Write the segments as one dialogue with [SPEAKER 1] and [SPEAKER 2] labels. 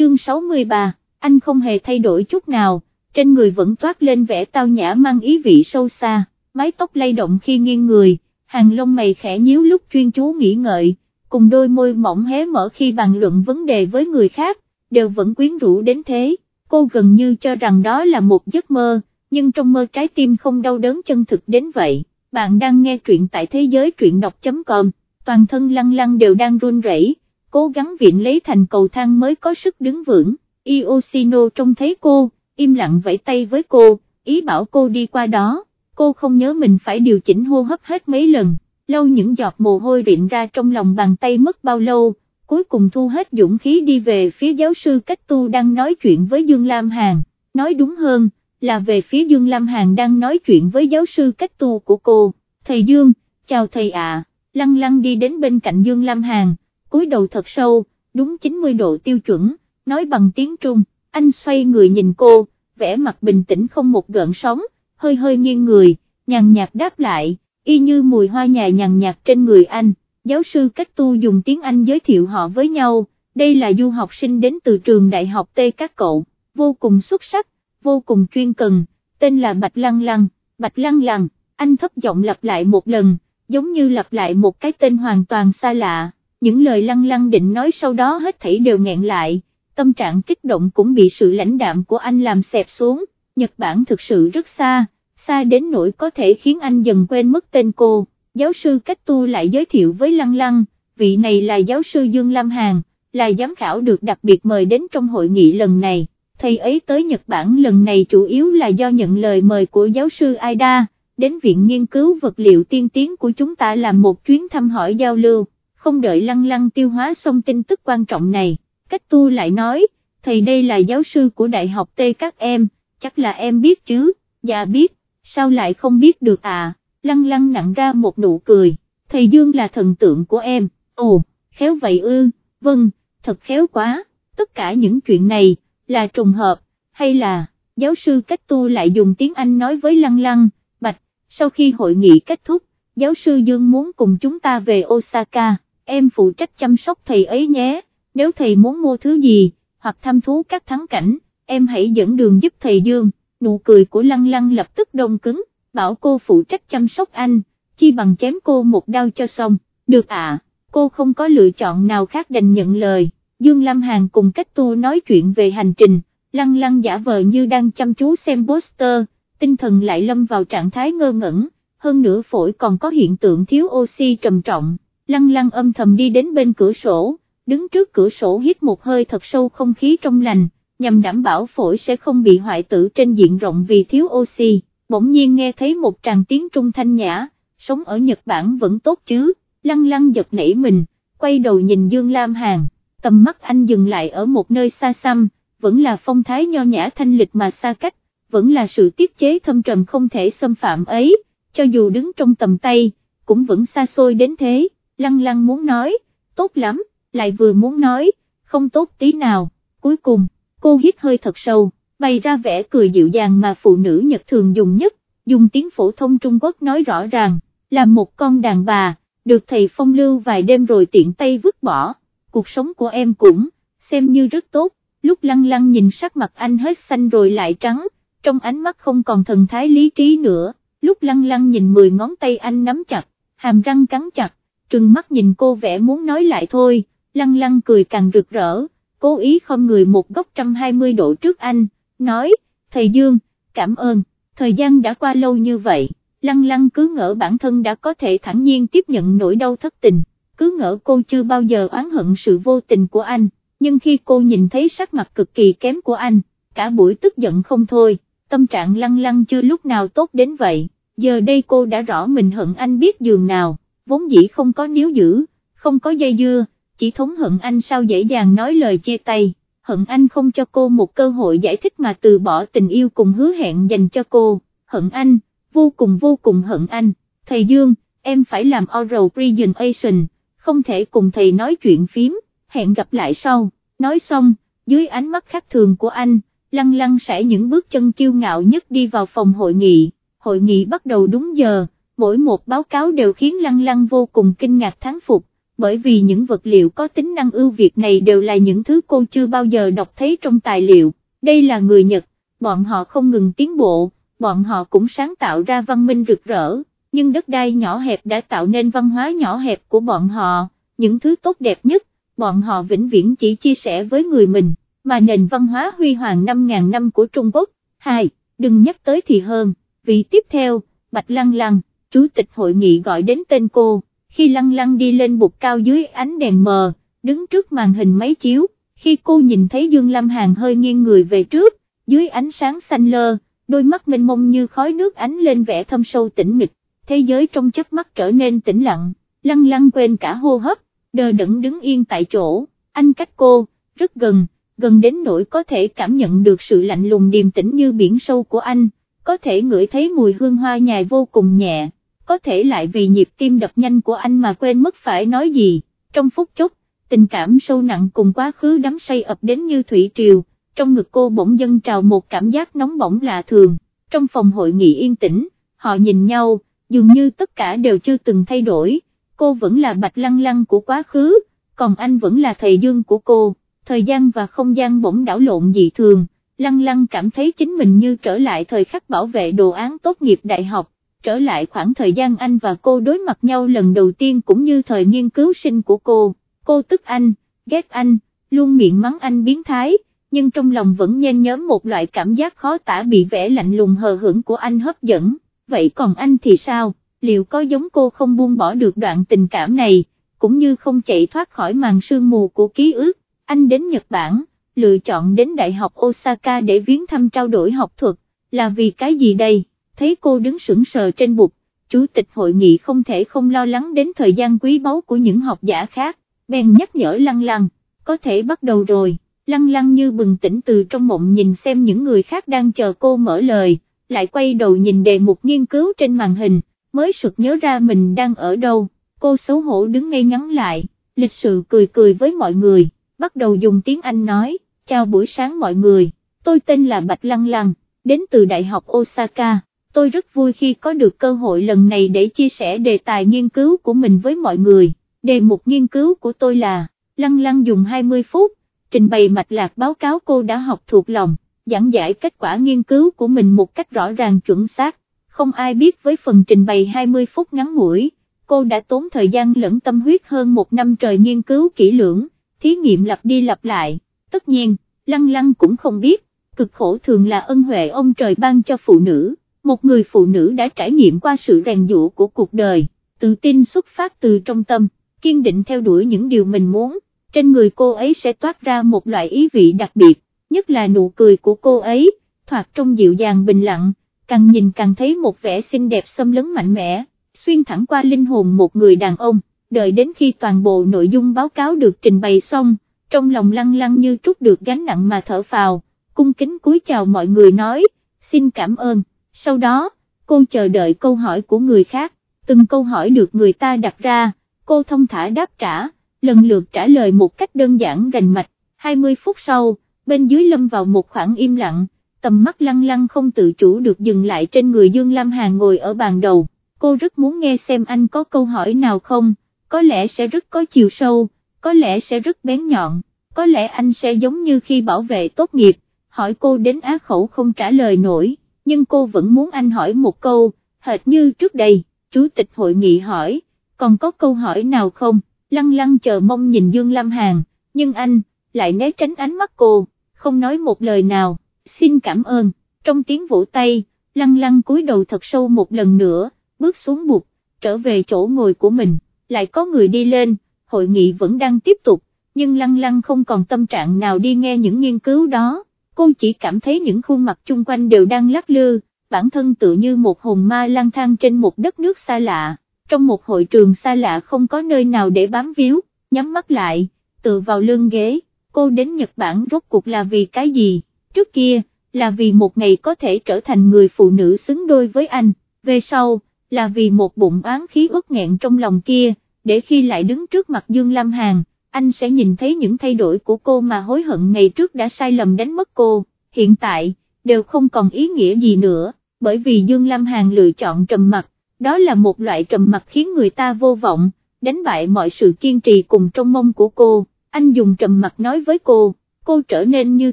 [SPEAKER 1] chương 63, anh không hề thay đổi chút nào, trên người vẫn toát lên vẻ tao nhã mang ý vị sâu xa, mái tóc lay động khi nghiêng người, hàng lông mày khẽ nhíu lúc chuyên chú nghĩ ngợi, cùng đôi môi mỏng hé mở khi bàn luận vấn đề với người khác, đều vẫn quyến rũ đến thế, cô gần như cho rằng đó là một giấc mơ, nhưng trong mơ trái tim không đau đớn chân thực đến vậy. Bạn đang nghe truyện tại thế giới truyện đọc.com, toàn thân lăng lăng đều đang run rẩy, cố gắng viện lấy thành cầu thang mới có sức đứng vững, Ioshino trông thấy cô, im lặng vẫy tay với cô, ý bảo cô đi qua đó, cô không nhớ mình phải điều chỉnh hô hấp hết mấy lần, lâu những giọt mồ hôi rịn ra trong lòng bàn tay mất bao lâu, cuối cùng thu hết dũng khí đi về phía giáo sư Cách Tu đang nói chuyện với Dương Lam Hàn, nói đúng hơn, là về phía Dương Lam Hàn đang nói chuyện với giáo sư Cách Tu của cô, thầy Dương, chào thầy ạ, lăng lăng đi đến bên cạnh Dương Lam Hàn, cúi đầu thật sâu, đúng 90 độ tiêu chuẩn, nói bằng tiếng Trung, anh xoay người nhìn cô, vẻ mặt bình tĩnh không một gợn sóng, hơi hơi nghiêng người, nhàn nhạt đáp lại, y như mùi hoa nhài nhàn nhạt trên người anh, giáo sư Cách Tu dùng tiếng Anh giới thiệu họ với nhau, đây là du học sinh đến từ trường đại học T các cậu, vô cùng xuất sắc, vô cùng chuyên cần, tên là Bạch Lăng Lăng, Bạch Lăng Lăng, anh thấp giọng lặp lại một lần, giống như lặp lại một cái tên hoàn toàn xa lạ, những lời Lăng Lăng định nói sau đó hết thảy đều nghẹn lại, tâm trạng kích động cũng bị sự lãnh đạm của anh làm xẹp xuống, Nhật Bản thực sự rất xa, xa đến nỗi có thể khiến anh dần quên mất tên cô, giáo sư Cách Tu lại giới thiệu với Lăng Lăng, vị này là giáo sư Dương Lam Hàn, là giám khảo được đặc biệt mời đến trong hội nghị lần này. Thầy ấy tới Nhật Bản lần này chủ yếu là do nhận lời mời của giáo sư Aida, đến Viện Nghiên cứu Vật liệu tiên tiến của chúng ta làm một chuyến thăm hỏi giao lưu, không đợi lăng lăng tiêu hóa xong tin tức quan trọng này, cách tu lại nói, thầy đây là giáo sư của Đại học T các em, chắc là em biết chứ, dạ biết, sao lại không biết được à, lăng lăng nặng ra một nụ cười, thầy Dương là thần tượng của em, ồ, khéo vậy ư, vâng, thật khéo quá, tất cả những chuyện này, là trùng hợp, hay là, giáo sư cách tu lại dùng tiếng Anh nói với Lăng Lăng, Bạch, sau khi hội nghị kết thúc, giáo sư Dương muốn cùng chúng ta về Osaka, em phụ trách chăm sóc thầy ấy nhé, nếu thầy muốn mua thứ gì, hoặc thăm thú các thắng cảnh, em hãy dẫn đường giúp thầy Dương, nụ cười của Lăng Lăng lập tức đông cứng, bảo cô phụ trách chăm sóc anh, chi bằng chém cô một đau cho xong, được ạ, cô không có lựa chọn nào khác đành nhận lời. Dương Lâm Hàn cùng cách tu nói chuyện về hành trình, lăng lăng giả vờ như đang chăm chú xem poster, tinh thần lại lâm vào trạng thái ngơ ngẩn, hơn nữa phổi còn có hiện tượng thiếu oxy trầm trọng, lăng lăng âm thầm đi đến bên cửa sổ, đứng trước cửa sổ hít một hơi thật sâu không khí trong lành, nhằm đảm bảo phổi sẽ không bị hoại tử trên diện rộng vì thiếu oxy, bỗng nhiên nghe thấy một tràng tiếng trung thanh nhã, sống ở Nhật Bản vẫn tốt chứ, lăng lăng giật nảy mình, quay đầu nhìn Dương Lam Hàn tầm mắt anh dừng lại ở một nơi xa xăm, vẫn là phong thái nho nhã thanh lịch mà xa cách, vẫn là sự tiết chế thâm trầm không thể xâm phạm ấy, cho dù đứng trong tầm tay, cũng vẫn xa xôi đến thế, lăng lăng muốn nói, tốt lắm, lại vừa muốn nói, không tốt tí nào, cuối cùng, cô hít hơi thật sâu, bày ra vẻ cười dịu dàng mà phụ nữ Nhật thường dùng nhất, dùng tiếng phổ thông Trung Quốc nói rõ ràng, là một con đàn bà, được thầy phong lưu vài đêm rồi tiện tay vứt bỏ. Cuộc sống của em cũng, xem như rất tốt, lúc lăng lăng nhìn sắc mặt anh hết xanh rồi lại trắng, trong ánh mắt không còn thần thái lý trí nữa, lúc lăng lăng nhìn 10 ngón tay anh nắm chặt, hàm răng cắn chặt, trừng mắt nhìn cô vẽ muốn nói lại thôi, lăng lăng cười càng rực rỡ, cố ý không người một góc 120 độ trước anh, nói, thầy Dương, cảm ơn, thời gian đã qua lâu như vậy, lăng lăng cứ ngỡ bản thân đã có thể thẳng nhiên tiếp nhận nỗi đau thất tình cứ ngỡ cô chưa bao giờ oán hận sự vô tình của anh, nhưng khi cô nhìn thấy sắc mặt cực kỳ kém của anh, cả buổi tức giận không thôi, tâm trạng lăng lăng chưa lúc nào tốt đến vậy, giờ đây cô đã rõ mình hận anh biết giường nào, vốn dĩ không có níu giữ, không có dây dưa, chỉ thống hận anh sao dễ dàng nói lời chia tay, hận anh không cho cô một cơ hội giải thích mà từ bỏ tình yêu cùng hứa hẹn dành cho cô, hận anh, vô cùng vô cùng hận anh, thầy Dương, em phải làm oral presentation không thể cùng thầy nói chuyện phím, hẹn gặp lại sau, nói xong, dưới ánh mắt khác thường của anh, lăng lăng sẽ những bước chân kiêu ngạo nhất đi vào phòng hội nghị, hội nghị bắt đầu đúng giờ, mỗi một báo cáo đều khiến lăng lăng vô cùng kinh ngạc thán phục, bởi vì những vật liệu có tính năng ưu việt này đều là những thứ cô chưa bao giờ đọc thấy trong tài liệu, đây là người Nhật, bọn họ không ngừng tiến bộ, bọn họ cũng sáng tạo ra văn minh rực rỡ, nhưng đất đai nhỏ hẹp đã tạo nên văn hóa nhỏ hẹp của bọn họ, những thứ tốt đẹp nhất, bọn họ vĩnh viễn chỉ chia sẻ với người mình, mà nền văn hóa huy hoàng 5.000 năm của Trung Quốc, hai, đừng nhắc tới thì hơn, vị tiếp theo, Bạch Lăng Lăng, chủ tịch hội nghị gọi đến tên cô, khi Lăng Lăng đi lên bục cao dưới ánh đèn mờ, đứng trước màn hình máy chiếu, khi cô nhìn thấy Dương Lâm Hàn hơi nghiêng người về trước, dưới ánh sáng xanh lơ, đôi mắt mênh mông như khói nước ánh lên vẻ thâm sâu tĩnh mịch, thế giới trong chớp mắt trở nên tĩnh lặng, Lăng Lăng quên cả hô hấp, đờ đẫn đứng yên tại chỗ, anh cách cô, rất gần, gần đến nỗi có thể cảm nhận được sự lạnh lùng điềm tĩnh như biển sâu của anh, có thể ngửi thấy mùi hương hoa nhài vô cùng nhẹ, có thể lại vì nhịp tim đập nhanh của anh mà quên mất phải nói gì, trong phút chốc, tình cảm sâu nặng cùng quá khứ đắm say ập đến như thủy triều, trong ngực cô bỗng dâng trào một cảm giác nóng bỏng lạ thường, trong phòng hội nghị yên tĩnh, họ nhìn nhau, dường như tất cả đều chưa từng thay đổi, cô vẫn là bạch lăng lăng của quá khứ, còn anh vẫn là thầy dương của cô, thời gian và không gian bỗng đảo lộn dị thường, lăng lăng cảm thấy chính mình như trở lại thời khắc bảo vệ đồ án tốt nghiệp đại học, trở lại khoảng thời gian anh và cô đối mặt nhau lần đầu tiên cũng như thời nghiên cứu sinh của cô, cô tức anh, ghét anh, luôn miệng mắng anh biến thái, nhưng trong lòng vẫn nhen nhóm một loại cảm giác khó tả bị vẻ lạnh lùng hờ hững của anh hấp dẫn, vậy còn anh thì sao, liệu có giống cô không buông bỏ được đoạn tình cảm này, cũng như không chạy thoát khỏi màn sương mù của ký ức, anh đến Nhật Bản, lựa chọn đến Đại học Osaka để viếng thăm trao đổi học thuật, là vì cái gì đây, thấy cô đứng sững sờ trên bục, chủ tịch hội nghị không thể không lo lắng đến thời gian quý báu của những học giả khác, bèn nhắc nhở lăng lăng, có thể bắt đầu rồi, lăng lăng như bừng tỉnh từ trong mộng nhìn xem những người khác đang chờ cô mở lời, lại quay đầu nhìn đề mục nghiên cứu trên màn hình, mới sực nhớ ra mình đang ở đâu, cô xấu hổ đứng ngay ngắn lại, lịch sự cười cười với mọi người, bắt đầu dùng tiếng Anh nói, chào buổi sáng mọi người, tôi tên là Bạch Lăng Lăng, đến từ Đại học Osaka, tôi rất vui khi có được cơ hội lần này để chia sẻ đề tài nghiên cứu của mình với mọi người, đề mục nghiên cứu của tôi là, Lăng Lăng dùng 20 phút, trình bày mạch lạc báo cáo cô đã học thuộc lòng, giảng giải kết quả nghiên cứu của mình một cách rõ ràng chuẩn xác, không ai biết với phần trình bày 20 phút ngắn ngủi, cô đã tốn thời gian lẫn tâm huyết hơn một năm trời nghiên cứu kỹ lưỡng, thí nghiệm lặp đi lặp lại, tất nhiên, lăng lăng cũng không biết, cực khổ thường là ân huệ ông trời ban cho phụ nữ, một người phụ nữ đã trải nghiệm qua sự rèn dũ của cuộc đời, tự tin xuất phát từ trong tâm, kiên định theo đuổi những điều mình muốn, trên người cô ấy sẽ toát ra một loại ý vị đặc biệt, nhất là nụ cười của cô ấy, thoạt trong dịu dàng bình lặng, càng nhìn càng thấy một vẻ xinh đẹp xâm lấn mạnh mẽ, xuyên thẳng qua linh hồn một người đàn ông, đợi đến khi toàn bộ nội dung báo cáo được trình bày xong, trong lòng lăng lăng như trút được gánh nặng mà thở phào, cung kính cúi chào mọi người nói, xin cảm ơn, sau đó, cô chờ đợi câu hỏi của người khác, từng câu hỏi được người ta đặt ra, cô thông thả đáp trả, lần lượt trả lời một cách đơn giản rành mạch, 20 phút sau, bên dưới lâm vào một khoảng im lặng, tầm mắt lăng lăng không tự chủ được dừng lại trên người Dương Lam Hà ngồi ở bàn đầu, cô rất muốn nghe xem anh có câu hỏi nào không, có lẽ sẽ rất có chiều sâu, có lẽ sẽ rất bén nhọn, có lẽ anh sẽ giống như khi bảo vệ tốt nghiệp, hỏi cô đến á khẩu không trả lời nổi, nhưng cô vẫn muốn anh hỏi một câu, hệt như trước đây, chủ tịch hội nghị hỏi, còn có câu hỏi nào không, lăng lăng chờ mong nhìn Dương Lam Hàn, nhưng anh, lại né tránh ánh mắt cô, không nói một lời nào. Xin cảm ơn, trong tiếng vỗ tay, lăng lăng cúi đầu thật sâu một lần nữa, bước xuống bục, trở về chỗ ngồi của mình, lại có người đi lên, hội nghị vẫn đang tiếp tục, nhưng lăng lăng không còn tâm trạng nào đi nghe những nghiên cứu đó, cô chỉ cảm thấy những khuôn mặt chung quanh đều đang lắc lư, bản thân tự như một hồn ma lang thang trên một đất nước xa lạ, trong một hội trường xa lạ không có nơi nào để bám víu, nhắm mắt lại, tự vào lưng ghế, cô đến Nhật Bản rốt cuộc là vì cái gì? trước kia, là vì một ngày có thể trở thành người phụ nữ xứng đôi với anh, về sau, là vì một bụng oán khí ướt nghẹn trong lòng kia, để khi lại đứng trước mặt Dương Lam Hàn, anh sẽ nhìn thấy những thay đổi của cô mà hối hận ngày trước đã sai lầm đánh mất cô, hiện tại, đều không còn ý nghĩa gì nữa, bởi vì Dương Lam Hàn lựa chọn trầm mặt, đó là một loại trầm mặt khiến người ta vô vọng, đánh bại mọi sự kiên trì cùng trong mong của cô, anh dùng trầm mặt nói với cô, cô trở nên như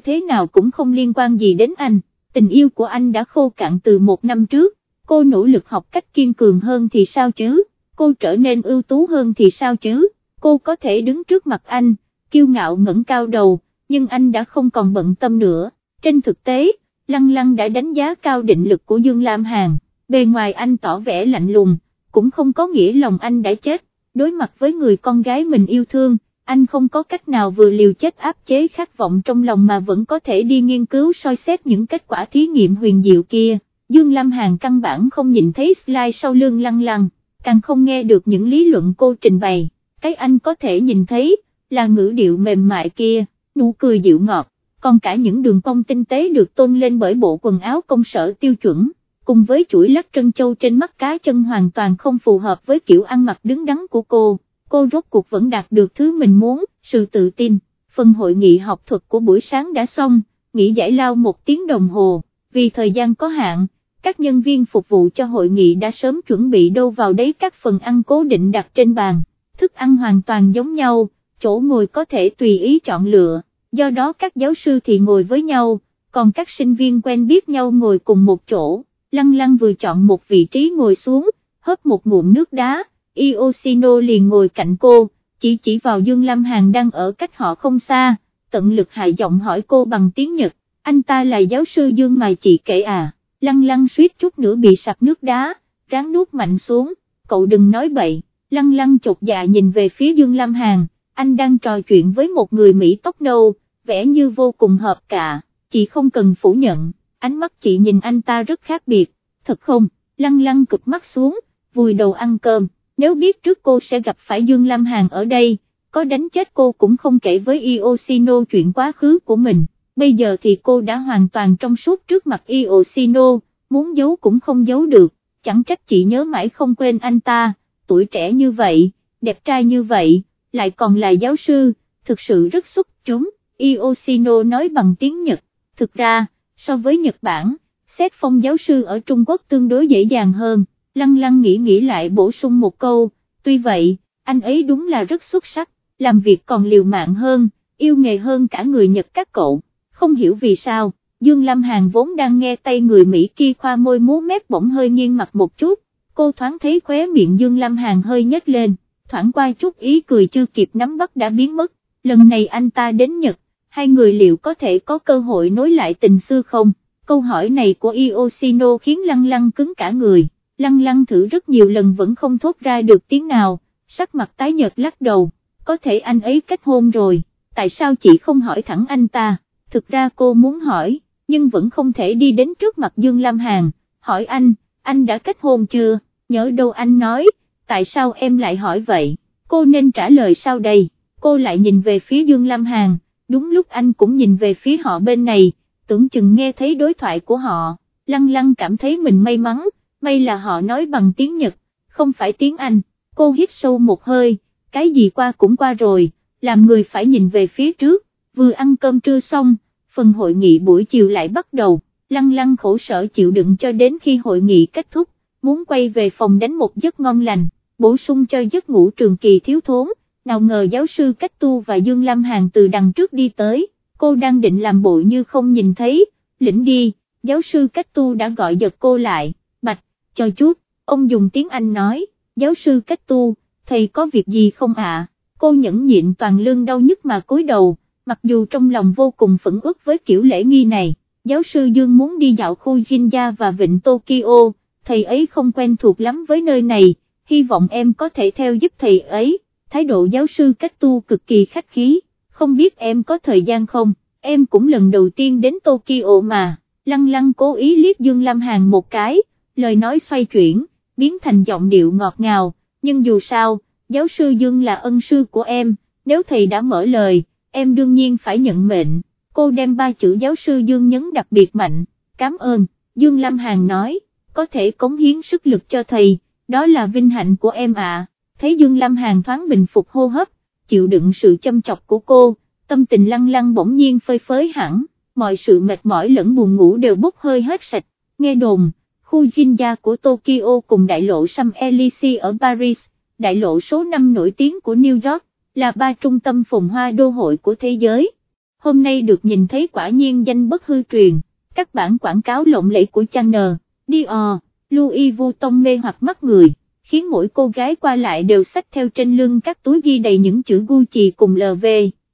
[SPEAKER 1] thế nào cũng không liên quan gì đến anh, tình yêu của anh đã khô cạn từ một năm trước, cô nỗ lực học cách kiên cường hơn thì sao chứ, cô trở nên ưu tú hơn thì sao chứ, cô có thể đứng trước mặt anh, kiêu ngạo ngẩng cao đầu, nhưng anh đã không còn bận tâm nữa, trên thực tế, Lăng Lăng đã đánh giá cao định lực của Dương Lam Hàn, bề ngoài anh tỏ vẻ lạnh lùng, cũng không có nghĩa lòng anh đã chết, đối mặt với người con gái mình yêu thương, anh không có cách nào vừa liều chết áp chế khát vọng trong lòng mà vẫn có thể đi nghiên cứu soi xét những kết quả thí nghiệm huyền diệu kia. Dương Lam Hàn căn bản không nhìn thấy slide sau lưng lăng lăng, càng không nghe được những lý luận cô trình bày, cái anh có thể nhìn thấy, là ngữ điệu mềm mại kia, nụ cười dịu ngọt, còn cả những đường cong tinh tế được tôn lên bởi bộ quần áo công sở tiêu chuẩn, cùng với chuỗi lắc trân châu trên mắt cá chân hoàn toàn không phù hợp với kiểu ăn mặc đứng đắn của cô, cô rốt cuộc vẫn đạt được thứ mình muốn, sự tự tin, phần hội nghị học thuật của buổi sáng đã xong, nghỉ giải lao một tiếng đồng hồ, vì thời gian có hạn các nhân viên phục vụ cho hội nghị đã sớm chuẩn bị đâu vào đấy các phần ăn cố định đặt trên bàn, thức ăn hoàn toàn giống nhau, chỗ ngồi có thể tùy ý chọn lựa, do đó các giáo sư thì ngồi với nhau, còn các sinh viên quen biết nhau ngồi cùng một chỗ, lăng lăng vừa chọn một vị trí ngồi xuống, hớp một ngụm nước đá, Iosino liền ngồi cạnh cô, chỉ chỉ vào Dương Lam Hàn đang ở cách họ không xa, tận lực hại giọng hỏi cô bằng tiếng Nhật, anh ta là giáo sư Dương mà chị kể à lăng lăng suýt chút nữa bị sặc nước đá, ráng nuốt mạnh xuống, cậu đừng nói bậy, lăng lăng chột dạ nhìn về phía Dương Lam Hàn, anh đang trò chuyện với một người Mỹ tóc nâu, vẻ như vô cùng hợp cả, chị không cần phủ nhận, ánh mắt chị nhìn anh ta rất khác biệt, thật không, lăng lăng cực mắt xuống, vùi đầu ăn cơm, nếu biết trước cô sẽ gặp phải Dương Lam Hàn ở đây, có đánh chết cô cũng không kể với Iosino chuyện quá khứ của mình bây giờ thì cô đã hoàn toàn trong suốt trước mặt Iosino, muốn giấu cũng không giấu được, chẳng trách chị nhớ mãi không quên anh ta, tuổi trẻ như vậy, đẹp trai như vậy, lại còn là giáo sư, thực sự rất xuất chúng, Iosino nói bằng tiếng Nhật, thực ra, so với Nhật Bản, xét phong giáo sư ở Trung Quốc tương đối dễ dàng hơn, lăng lăng nghĩ nghĩ lại bổ sung một câu, tuy vậy, anh ấy đúng là rất xuất sắc, làm việc còn liều mạng hơn, yêu nghề hơn cả người Nhật các cậu không hiểu vì sao, Dương Lam Hàn vốn đang nghe tay người Mỹ kia khoa môi múa mép bỗng hơi nghiêng mặt một chút, cô thoáng thấy khóe miệng Dương Lam Hàn hơi nhếch lên, thoảng qua chút ý cười chưa kịp nắm bắt đã biến mất, lần này anh ta đến Nhật, hai người liệu có thể có cơ hội nối lại tình xưa không? Câu hỏi này của Iosino khiến Lăng Lăng cứng cả người, Lăng Lăng thử rất nhiều lần vẫn không thốt ra được tiếng nào, sắc mặt tái nhợt lắc đầu, có thể anh ấy kết hôn rồi, tại sao chị không hỏi thẳng anh ta? thực ra cô muốn hỏi, nhưng vẫn không thể đi đến trước mặt Dương Lam Hàn, hỏi anh, anh đã kết hôn chưa, nhớ đâu anh nói, tại sao em lại hỏi vậy, cô nên trả lời sau đây, cô lại nhìn về phía Dương Lam Hàn, đúng lúc anh cũng nhìn về phía họ bên này, tưởng chừng nghe thấy đối thoại của họ, lăng lăng cảm thấy mình may mắn, may là họ nói bằng tiếng Nhật, không phải tiếng Anh, cô hít sâu một hơi, cái gì qua cũng qua rồi, làm người phải nhìn về phía trước, vừa ăn cơm trưa xong, phần hội nghị buổi chiều lại bắt đầu, lăng lăng khổ sở chịu đựng cho đến khi hội nghị kết thúc, muốn quay về phòng đánh một giấc ngon lành, bổ sung cho giấc ngủ trường kỳ thiếu thốn, nào ngờ giáo sư Cách Tu và Dương Lam Hàn từ đằng trước đi tới, cô đang định làm bộ như không nhìn thấy, lĩnh đi, giáo sư Cách Tu đã gọi giật cô lại, bạch, cho chút, ông dùng tiếng Anh nói, giáo sư Cách Tu, thầy có việc gì không ạ, cô nhẫn nhịn toàn lương đau nhức mà cúi đầu mặc dù trong lòng vô cùng phẫn uất với kiểu lễ nghi này, giáo sư Dương muốn đi dạo khu Jinja và Vịnh Tokyo, thầy ấy không quen thuộc lắm với nơi này, hy vọng em có thể theo giúp thầy ấy, thái độ giáo sư cách tu cực kỳ khách khí, không biết em có thời gian không, em cũng lần đầu tiên đến Tokyo mà, lăng lăng cố ý liếc Dương Lam Hàn một cái, lời nói xoay chuyển, biến thành giọng điệu ngọt ngào, nhưng dù sao, giáo sư Dương là ân sư của em, nếu thầy đã mở lời, em đương nhiên phải nhận mệnh, cô đem ba chữ giáo sư Dương nhấn đặc biệt mạnh, cảm ơn, Dương Lâm Hàn nói, có thể cống hiến sức lực cho thầy, đó là vinh hạnh của em ạ, thấy Dương Lâm Hàn thoáng bình phục hô hấp, chịu đựng sự châm chọc của cô, tâm tình lăng lăng bỗng nhiên phơi phới hẳn, mọi sự mệt mỏi lẫn buồn ngủ đều bốc hơi hết sạch, nghe đồn, khu Jinja của Tokyo cùng đại lộ Sam Elysee ở Paris, đại lộ số 5 nổi tiếng của New York, là ba trung tâm phồn hoa đô hội của thế giới. Hôm nay được nhìn thấy quả nhiên danh bất hư truyền, các bản quảng cáo lộng lẫy của Chanel, Dior, Louis Vuitton mê hoặc mắt người, khiến mỗi cô gái qua lại đều xách theo trên lưng các túi ghi đầy những chữ Gucci cùng LV,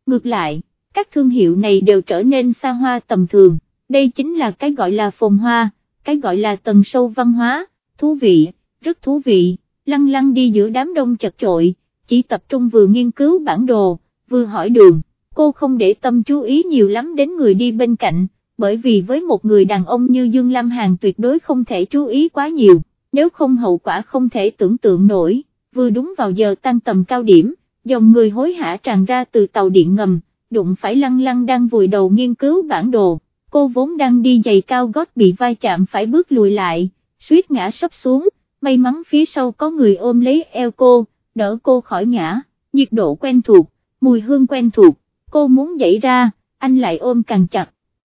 [SPEAKER 1] ngược lại, các thương hiệu này đều trở nên xa hoa tầm thường, đây chính là cái gọi là phồn hoa, cái gọi là tầng sâu văn hóa, thú vị, rất thú vị, lăng lăng đi giữa đám đông chật chội, chỉ tập trung vừa nghiên cứu bản đồ, vừa hỏi đường, cô không để tâm chú ý nhiều lắm đến người đi bên cạnh, bởi vì với một người đàn ông như Dương Lam Hàn tuyệt đối không thể chú ý quá nhiều, nếu không hậu quả không thể tưởng tượng nổi, vừa đúng vào giờ tăng tầm cao điểm, dòng người hối hả tràn ra từ tàu điện ngầm, đụng phải lăng lăng đang vùi đầu nghiên cứu bản đồ, cô vốn đang đi giày cao gót bị vai chạm phải bước lùi lại, suýt ngã sấp xuống, may mắn phía sau có người ôm lấy eo cô, đỡ cô khỏi ngã, nhiệt độ quen thuộc, mùi hương quen thuộc, cô muốn dậy ra, anh lại ôm càng chặt,